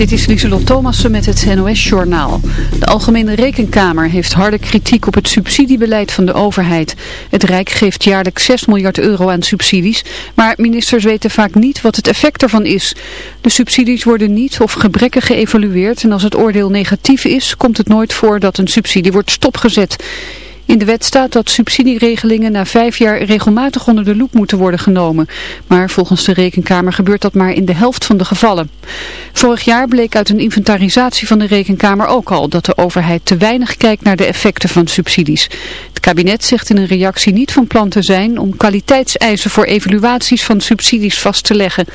Dit is Lieselot Thomassen met het NOS-journaal. De Algemene Rekenkamer heeft harde kritiek op het subsidiebeleid van de overheid. Het Rijk geeft jaarlijks 6 miljard euro aan subsidies, maar ministers weten vaak niet wat het effect ervan is. De subsidies worden niet of gebrekkig geëvalueerd en als het oordeel negatief is, komt het nooit voor dat een subsidie wordt stopgezet. In de wet staat dat subsidieregelingen na vijf jaar regelmatig onder de loep moeten worden genomen. Maar volgens de Rekenkamer gebeurt dat maar in de helft van de gevallen. Vorig jaar bleek uit een inventarisatie van de Rekenkamer ook al dat de overheid te weinig kijkt naar de effecten van subsidies. Het kabinet zegt in een reactie niet van plan te zijn om kwaliteitseisen voor evaluaties van subsidies vast te leggen.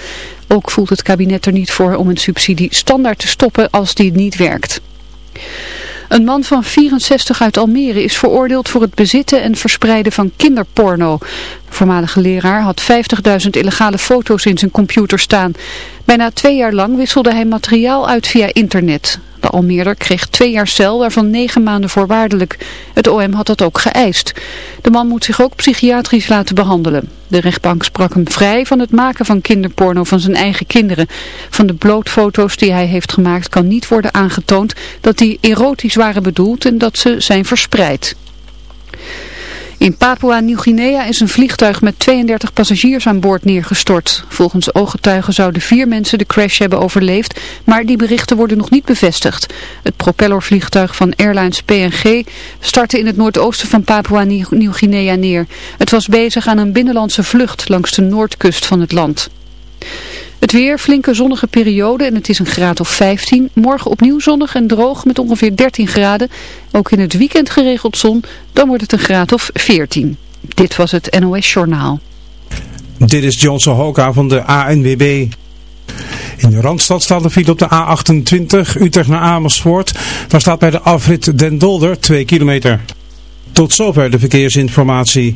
Ook voelt het kabinet er niet voor om een subsidie standaard te stoppen als die niet werkt. Een man van 64 uit Almere is veroordeeld voor het bezitten en verspreiden van kinderporno. Voormalige leraar had 50.000 illegale foto's in zijn computer staan. Bijna twee jaar lang wisselde hij materiaal uit via internet. De Almeerder kreeg twee jaar cel, waarvan negen maanden voorwaardelijk. Het OM had dat ook geëist. De man moet zich ook psychiatrisch laten behandelen. De rechtbank sprak hem vrij van het maken van kinderporno van zijn eigen kinderen. Van de blootfoto's die hij heeft gemaakt kan niet worden aangetoond dat die erotisch waren bedoeld en dat ze zijn verspreid. In Papua-Nieuw-Guinea is een vliegtuig met 32 passagiers aan boord neergestort. Volgens ooggetuigen zouden vier mensen de crash hebben overleefd, maar die berichten worden nog niet bevestigd. Het propellervliegtuig van Airlines PNG startte in het noordoosten van Papua-Nieuw-Guinea neer. Het was bezig aan een binnenlandse vlucht langs de noordkust van het land. Het weer, flinke zonnige periode en het is een graad of 15. Morgen opnieuw zonnig en droog met ongeveer 13 graden. Ook in het weekend geregeld zon, dan wordt het een graad of 14. Dit was het NOS Journaal. Dit is Johnson Hoka van de ANWB. In de Randstad staat de file op de A28 Utrecht naar Amersfoort. Daar staat bij de afrit Den Dolder 2 kilometer. Tot zover de verkeersinformatie.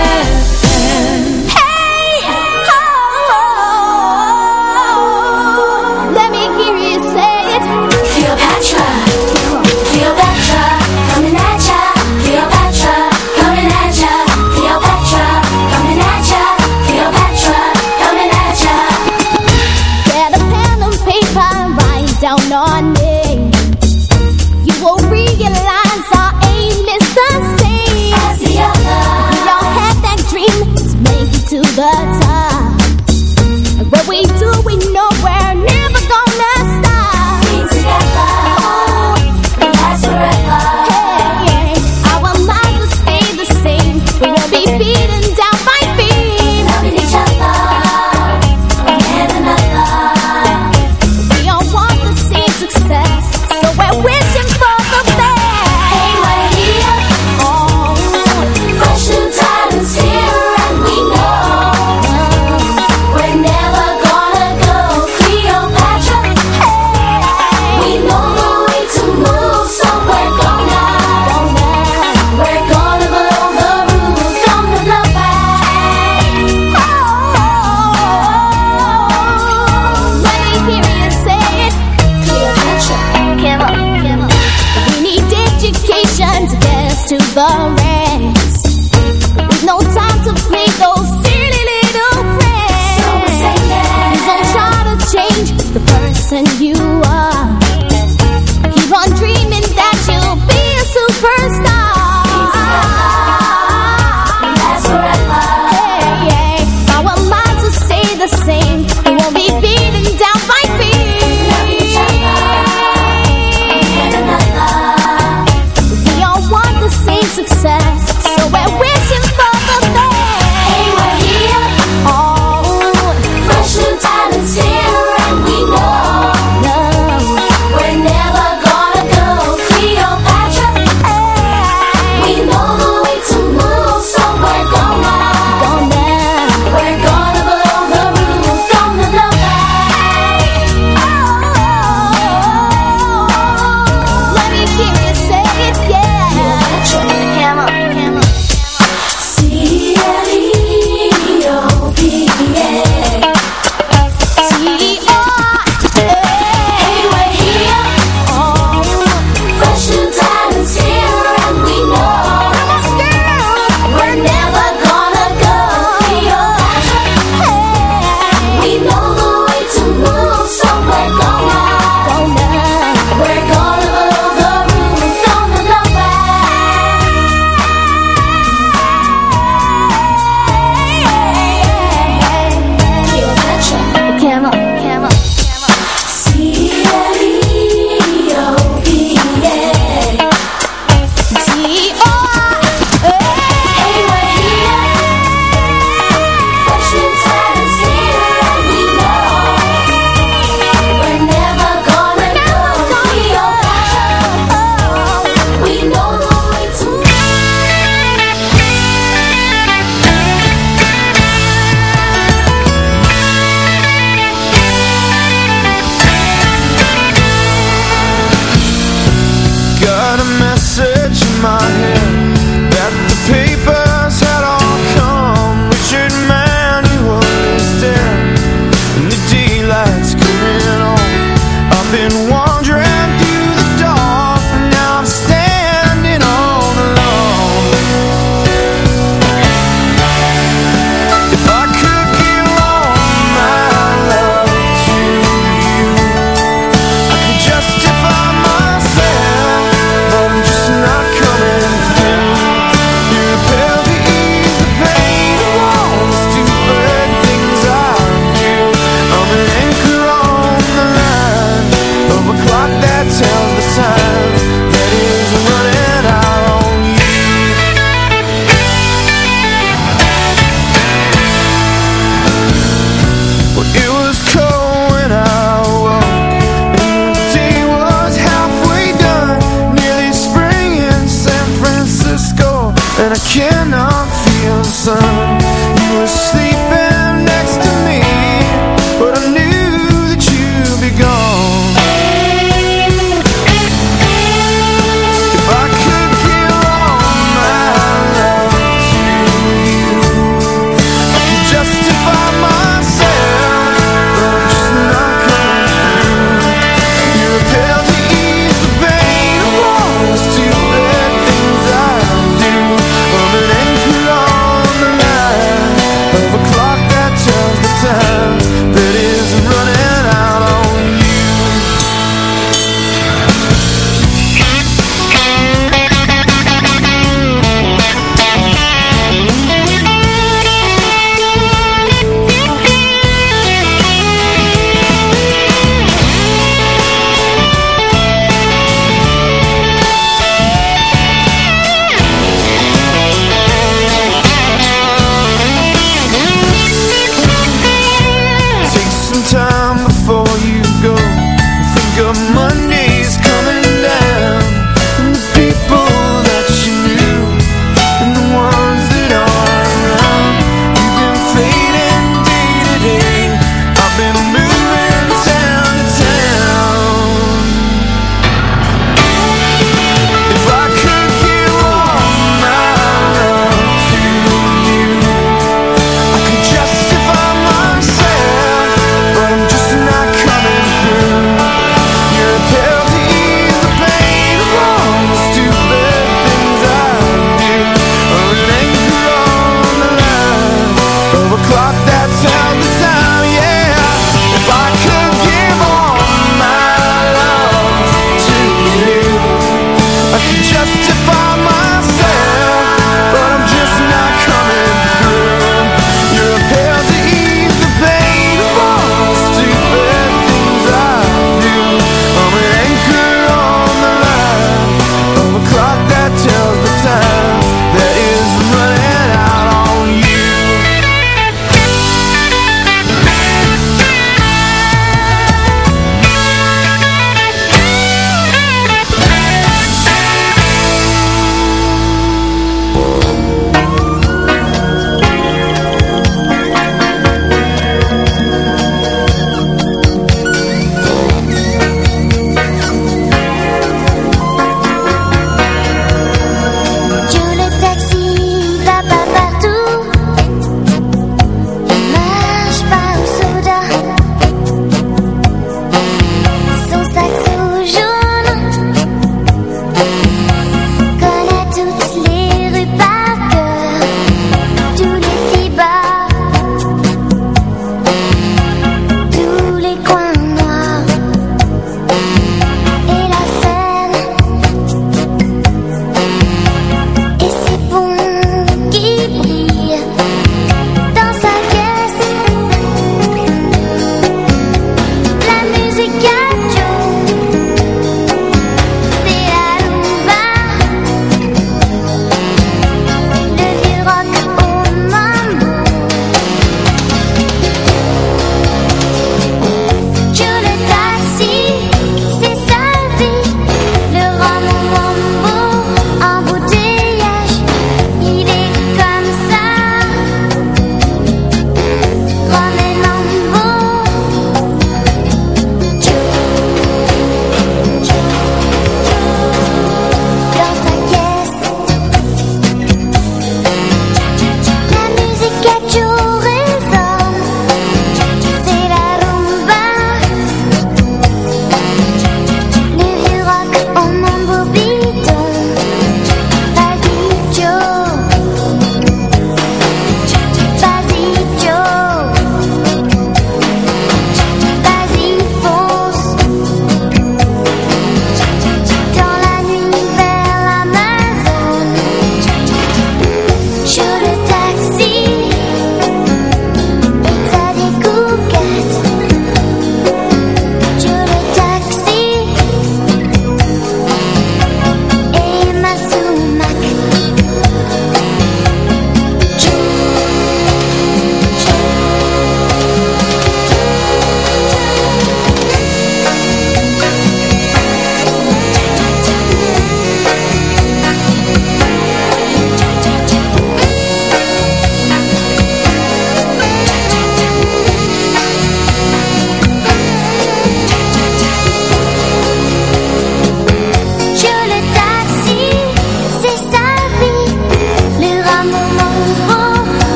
nothing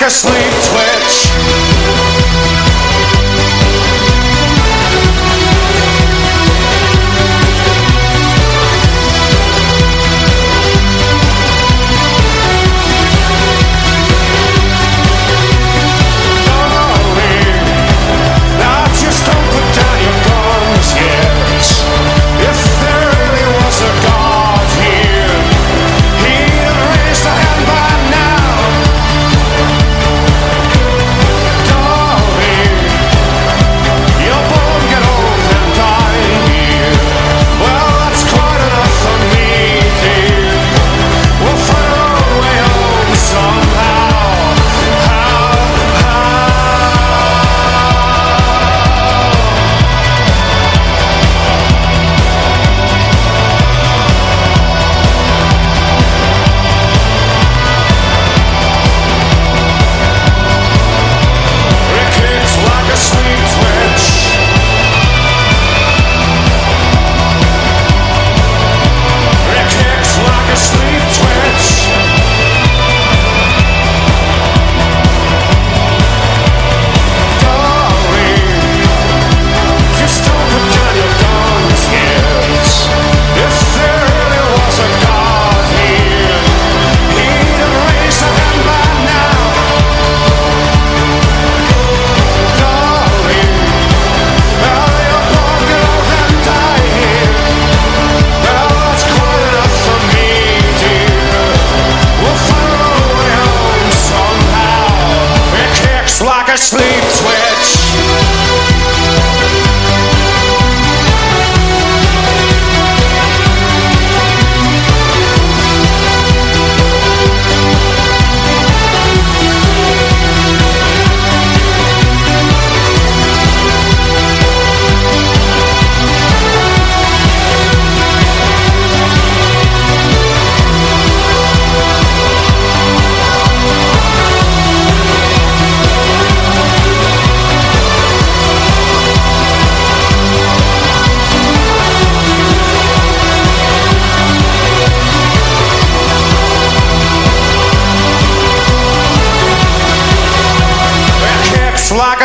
like a sleep.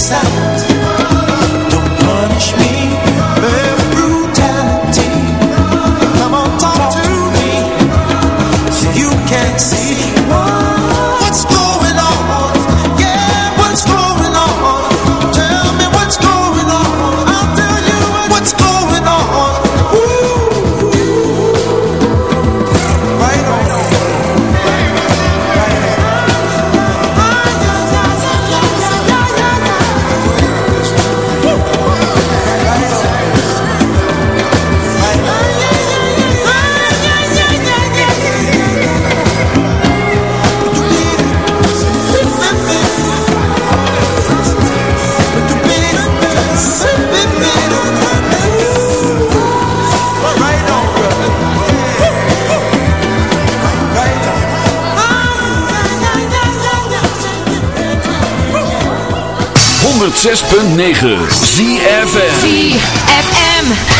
stop. 106.9 ZFM ZFM.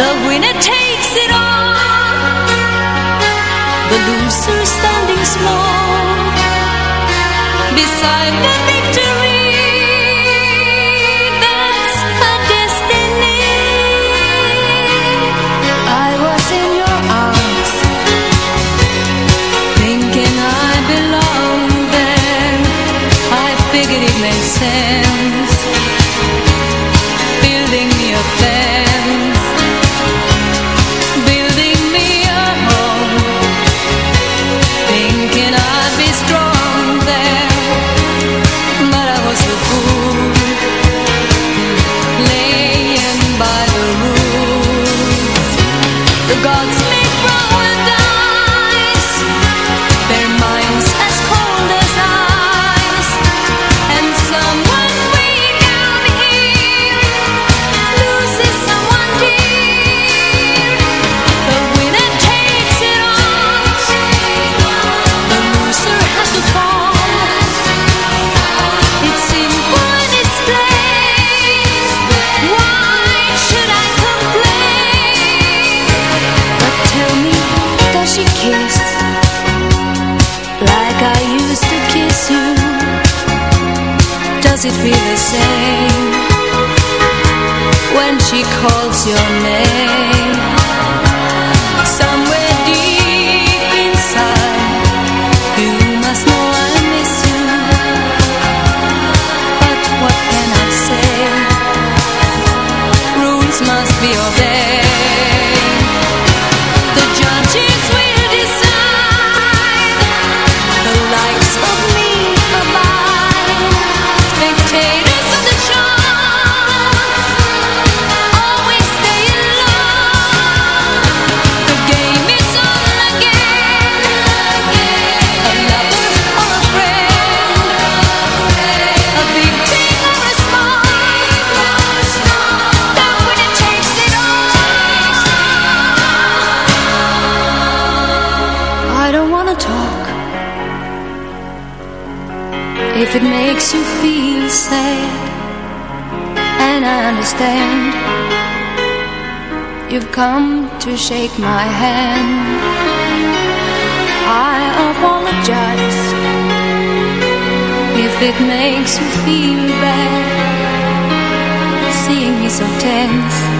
The winner takes it all, the loser standing small beside the victory. That's a destiny. I was in your arms, thinking I belonged there. I figured it made sense, Does it feel the same when she calls your name? Makes you feel sad, and I understand, you've come to shake my hand. I apologize if it makes you feel bad, seeing me so tense.